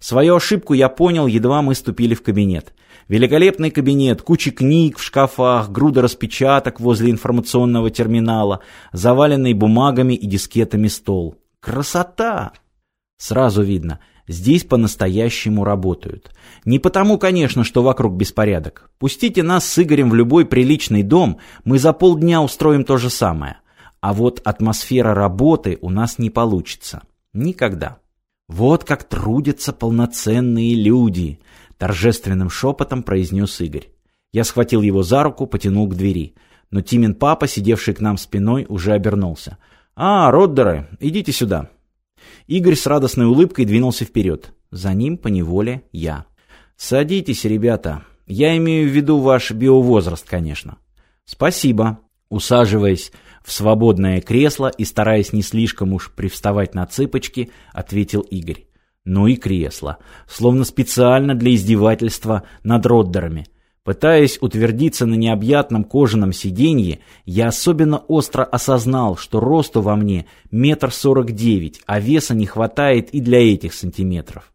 Свою ошибку я понял, едва мы ступили в кабинет. Великолепный кабинет, куча книг в шкафах, груда распечаток возле информационного терминала, заваленный бумагами и дискетами стол. Красота! Сразу видно, здесь по-настоящему работают. Не потому, конечно, что вокруг беспорядок. Пустите нас с Игорем в любой приличный дом, мы за полдня устроим то же самое. А вот атмосфера работы у нас не получится. Никогда. «Вот как трудятся полноценные люди!» — торжественным шепотом произнес Игорь. Я схватил его за руку, потянул к двери. Но Тимин папа, сидевший к нам спиной, уже обернулся. «А, Роддеры, идите сюда!» Игорь с радостной улыбкой двинулся вперед. За ним поневоле я. «Садитесь, ребята. Я имею в виду ваш биовозраст, конечно». «Спасибо». Усаживаясь, в свободное кресло и, стараясь не слишком уж привставать на цыпочки, ответил Игорь. Ну и кресло, словно специально для издевательства над роддерами. Пытаясь утвердиться на необъятном кожаном сиденье, я особенно остро осознал, что росту во мне метр сорок девять, а веса не хватает и для этих сантиметров.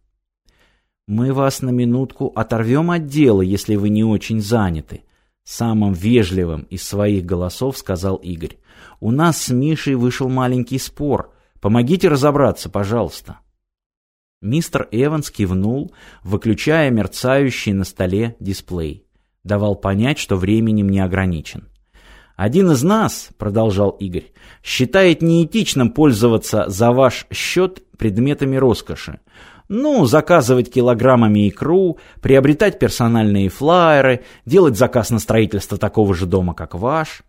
«Мы вас на минутку оторвем от дела, если вы не очень заняты», Самым вежливым из своих голосов сказал Игорь. «У нас с Мишей вышел маленький спор. Помогите разобраться, пожалуйста». Мистер Эванс кивнул, выключая мерцающий на столе дисплей. Давал понять, что временем не ограничен. «Один из нас, — продолжал Игорь, — считает неэтичным пользоваться за ваш счет предметами роскоши. Ну, заказывать килограммами икру, приобретать персональные флаеры, делать заказ на строительство такого же дома, как ваш.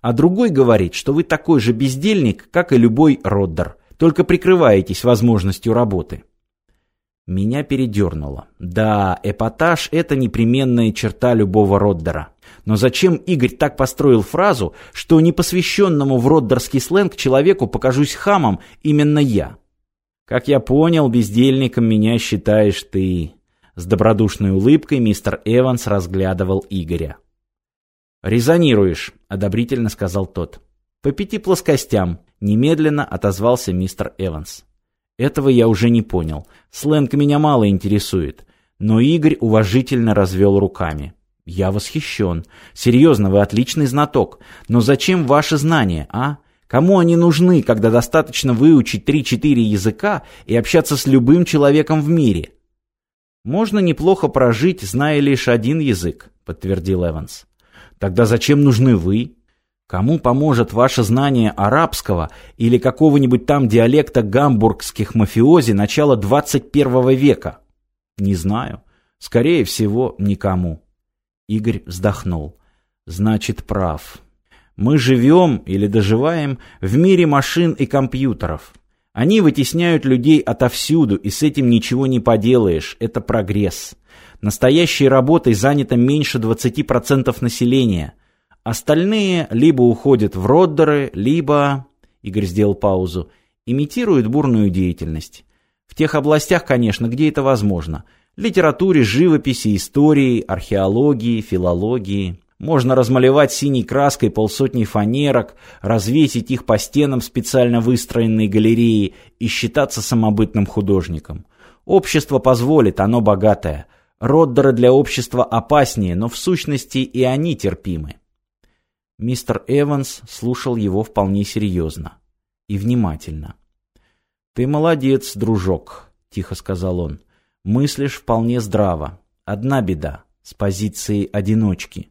А другой говорит, что вы такой же бездельник, как и любой роддер, только прикрываетесь возможностью работы. Меня передернуло. Да, эпатаж – это непременная черта любого роддера. Но зачем Игорь так построил фразу, что непосвященному в роддерский сленг человеку покажусь хамом именно я? «Как я понял, бездельником меня считаешь ты». С добродушной улыбкой мистер Эванс разглядывал Игоря. «Резонируешь», — одобрительно сказал тот. «По пяти плоскостям», — немедленно отозвался мистер Эванс. «Этого я уже не понял. Сленг меня мало интересует». Но Игорь уважительно развел руками. «Я восхищен. Серьезно, вы отличный знаток. Но зачем ваши знания, а? Кому они нужны, когда достаточно выучить 3-4 языка и общаться с любым человеком в мире? Можно неплохо прожить, зная лишь один язык, подтвердил Эванс. Тогда зачем нужны вы? Кому поможет ваше знание арабского или какого-нибудь там диалекта гамбургских мафиози начала 21 века? Не знаю. Скорее всего, никому. Игорь вздохнул. Значит, прав. Мы живем или доживаем в мире машин и компьютеров. Они вытесняют людей отовсюду, и с этим ничего не поделаешь. Это прогресс. Настоящей работой занято меньше 20% населения. Остальные либо уходят в роддеры, либо... Игорь сделал паузу. Имитируют бурную деятельность. В тех областях, конечно, где это возможно. Литературе, живописи, истории, археологии, филологии. Можно размалевать синей краской полсотни фанерок, развесить их по стенам специально выстроенной галереи и считаться самобытным художником. Общество позволит, оно богатое. Роддеры для общества опаснее, но в сущности и они терпимы. Мистер Эванс слушал его вполне серьезно и внимательно. «Ты молодец, дружок», — тихо сказал он. «Мыслишь вполне здраво. Одна беда — с позиции одиночки»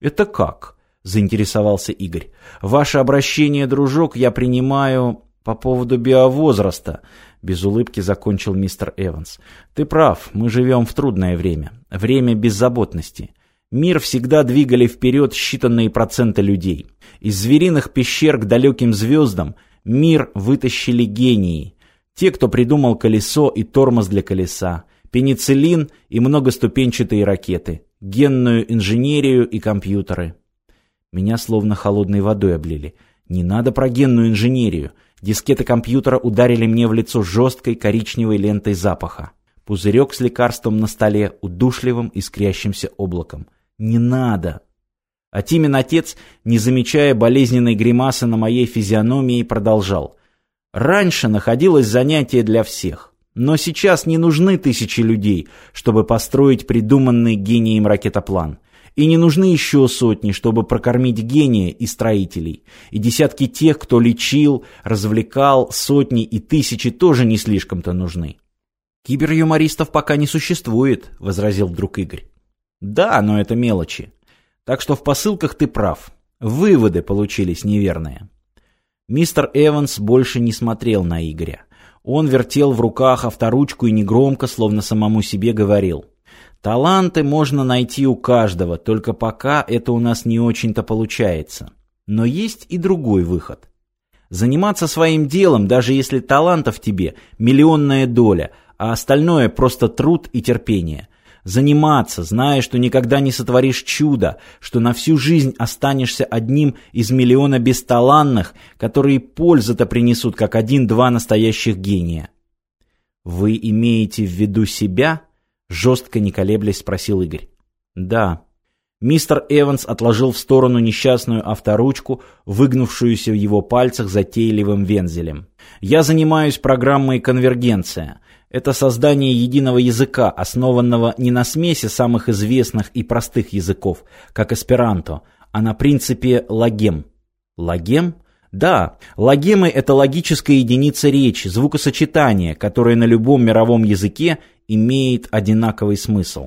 это как заинтересовался игорь ваше обращение дружок я принимаю по поводу биовозраста без улыбки закончил мистер эванс ты прав мы живем в трудное время время беззаботности Мир всегда двигали вперед считанные проценты людей. Из звериных пещер к далеким звездам мир вытащили гении. Те, кто придумал колесо и тормоз для колеса, пенициллин и многоступенчатые ракеты генную инженерию и компьютеры. Меня словно холодной водой облили. Не надо про генную инженерию. Дискеты компьютера ударили мне в лицо жесткой коричневой лентой запаха. Пузырек с лекарством на столе удушливым искрящимся облаком. Не надо! А Тимин отец, не замечая болезненной гримасы на моей физиономии, продолжал. Раньше находилось занятие для всех. Но сейчас не нужны тысячи людей, чтобы построить придуманный гением ракетоплан. И не нужны еще сотни, чтобы прокормить гения и строителей. И десятки тех, кто лечил, развлекал, сотни и тысячи тоже не слишком-то нужны. «Кибер-юмористов пока не существует», — возразил вдруг Игорь. «Да, но это мелочи. Так что в посылках ты прав. Выводы получились неверные». Мистер Эванс больше не смотрел на Игоря. Он вертел в руках авторучку и негромко, словно самому себе, говорил. «Таланты можно найти у каждого, только пока это у нас не очень-то получается. Но есть и другой выход. Заниматься своим делом, даже если талантов тебе миллионная доля, а остальное просто труд и терпение заниматься, зная, что никогда не сотворишь чудо, что на всю жизнь останешься одним из миллиона бесталанных, которые пользы-то принесут как один-два настоящих гения. «Вы имеете в виду себя?» — жестко не колеблясь спросил Игорь. «Да». Мистер Эванс отложил в сторону несчастную авторучку, выгнувшуюся в его пальцах затейливым вензелем. «Я занимаюсь программой «Конвергенция». Это создание единого языка, основанного не на смеси самых известных и простых языков, как эсперанто, а на принципе логем. Логем? Да, логемы – это логическая единица речи, звукосочетание, которое на любом мировом языке имеет одинаковый смысл.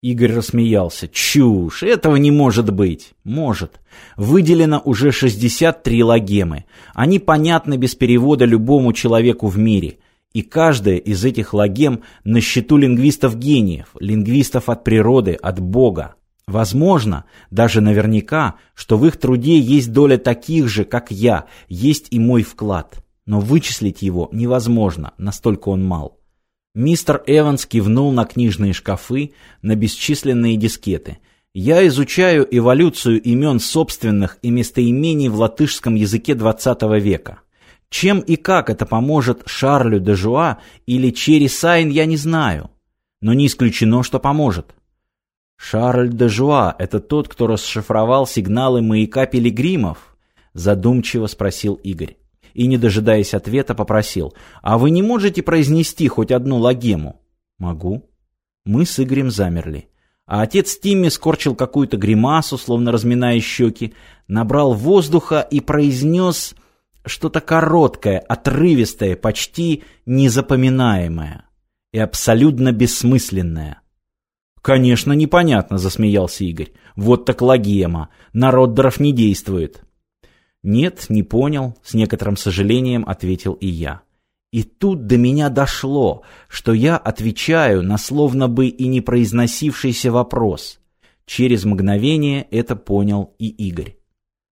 Игорь рассмеялся. «Чушь! Этого не может быть!» «Может. Выделено уже 63 логемы. Они понятны без перевода любому человеку в мире. И каждое из этих логем на счету лингвистов-гениев, лингвистов от природы, от Бога. Возможно, даже наверняка, что в их труде есть доля таких же, как я, есть и мой вклад. Но вычислить его невозможно, настолько он мал. Мистер Эванс кивнул на книжные шкафы, на бесчисленные дискеты. Я изучаю эволюцию имен собственных и местоимений в латышском языке XX века. Чем и как это поможет Шарлю де Жуа или Черри Сайн, я не знаю. Но не исключено, что поможет. Шарль де Жуа – это тот, кто расшифровал сигналы маяка пилигримов? Задумчиво спросил Игорь. И, не дожидаясь ответа, попросил. А вы не можете произнести хоть одну логему? Могу. Мы с Игорем замерли. А отец Тимми скорчил какую-то гримасу, словно разминая щеки, набрал воздуха и произнес что-то короткое, отрывистое, почти незапоминаемое и абсолютно бессмысленное. «Конечно, непонятно», — засмеялся Игорь. «Вот так логема. Народ дров не действует». «Нет, не понял», — с некоторым сожалением ответил и я. И тут до меня дошло, что я отвечаю на словно бы и не произносившийся вопрос. Через мгновение это понял и Игорь.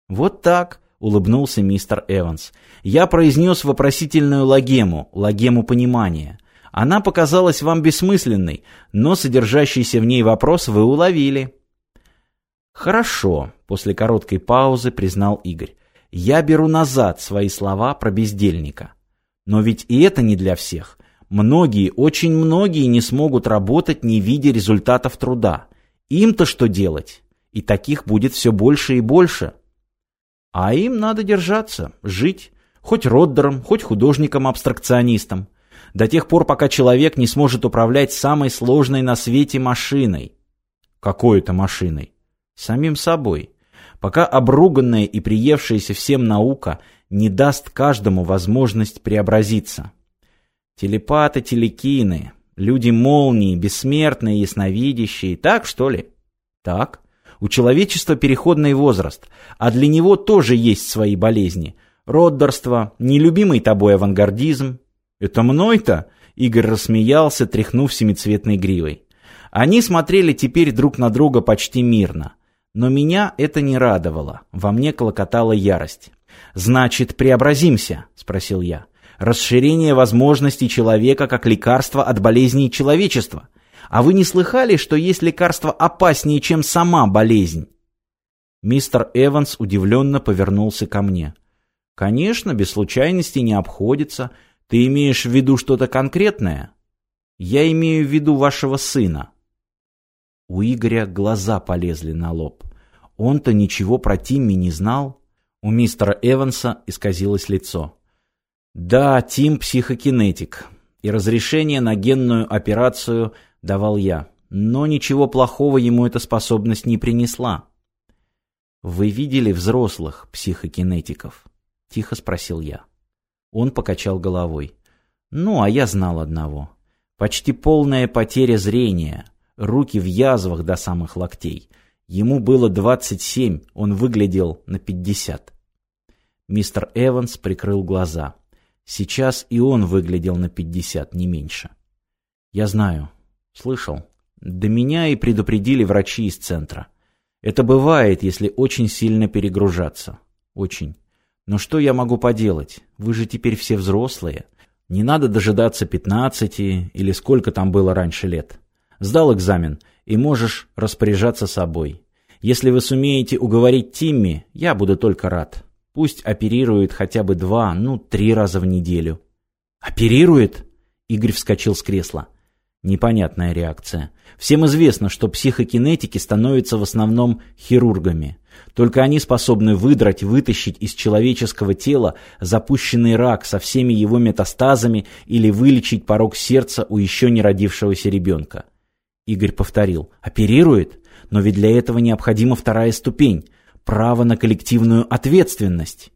«Вот так», улыбнулся мистер Эванс. Я произнес вопросительную логему, логему понимания. Она показалась вам бессмысленной, но содержащийся в ней вопрос вы уловили. Хорошо, после короткой паузы признал Игорь. Я беру назад свои слова про бездельника. Но ведь и это не для всех. Многие, очень многие не смогут работать, не видя результатов труда. Им-то что делать? И таких будет все больше и больше. А им надо держаться, жить, хоть роддером, хоть художником-абстракционистом, до тех пор, пока человек не сможет управлять самой сложной на свете машиной. какой-то машиной? Самим собой. Пока обруганная и приевшаяся всем наука не даст каждому возможность преобразиться. Телепаты, телекины, люди-молнии, бессмертные, ясновидящие, так что ли? Так. У человечества переходный возраст, а для него тоже есть свои болезни. Роддерство, нелюбимый тобой авангардизм. «Это мной-то?» — Игорь рассмеялся, тряхнув семицветной гривой. Они смотрели теперь друг на друга почти мирно. Но меня это не радовало. Во мне клокотала ярость. «Значит, преобразимся?» — спросил я. «Расширение возможностей человека как лекарство от болезней человечества. А вы не слыхали, что есть лекарство опаснее, чем сама болезнь? Мистер Эванс удивленно повернулся ко мне. Конечно, без случайности не обходится. Ты имеешь в виду что-то конкретное? Я имею в виду вашего сына. У Игоря глаза полезли на лоб. Он-то ничего про Тимми не знал. У мистера Эванса исказилось лицо. Да, Тим психокинетик. И разрешение на генную операцию – давал я, но ничего плохого ему эта способность не принесла. «Вы видели взрослых психокинетиков?» – тихо спросил я. Он покачал головой. «Ну, а я знал одного. Почти полная потеря зрения, руки в язвах до самых локтей. Ему было 27, он выглядел на 50. Мистер Эванс прикрыл глаза. Сейчас и он выглядел на 50, не меньше. «Я знаю, Слышал? До меня и предупредили врачи из центра. Это бывает, если очень сильно перегружаться. Очень. Но что я могу поделать? Вы же теперь все взрослые. Не надо дожидаться 15 или сколько там было раньше лет. Сдал экзамен и можешь распоряжаться собой. Если вы сумеете уговорить Тимми, я буду только рад. Пусть оперирует хотя бы два, ну, три раза в неделю. Оперирует? Игорь вскочил с кресла. Непонятная реакция. Всем известно, что психокинетики становятся в основном хирургами. Только они способны выдрать, вытащить из человеческого тела запущенный рак со всеми его метастазами или вылечить порог сердца у еще не родившегося ребенка. Игорь повторил. Оперирует? Но ведь для этого необходима вторая ступень – право на коллективную ответственность.